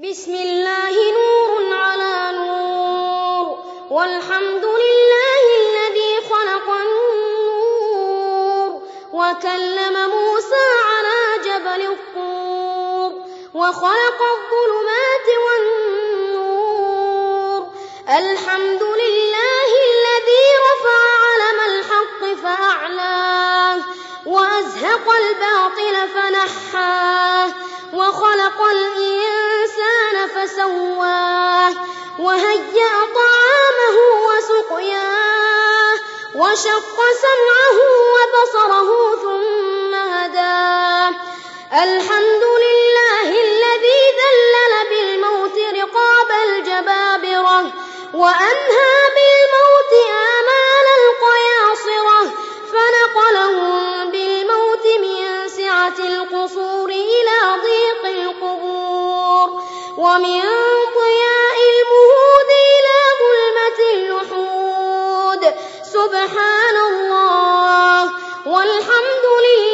بسم الله نور على نور والحمد لله الذي خلق النور وكلم موسى على جبل الطور وخلق الظلمات والنور. الحمد لله الذي رفع علم الحق فأعلاه وأزهق الباطل فنحاه وخلق الإنسان فسواه وهيأ طعامه وسقياه وشق سمعه وبصره ثم هداه. الحمد لله الذي ذلل بالموت رقاب الجبابرة وأنهى بالموت ومن قياء البهود إلى ظلمة اللحود سبحان الله والحمد لله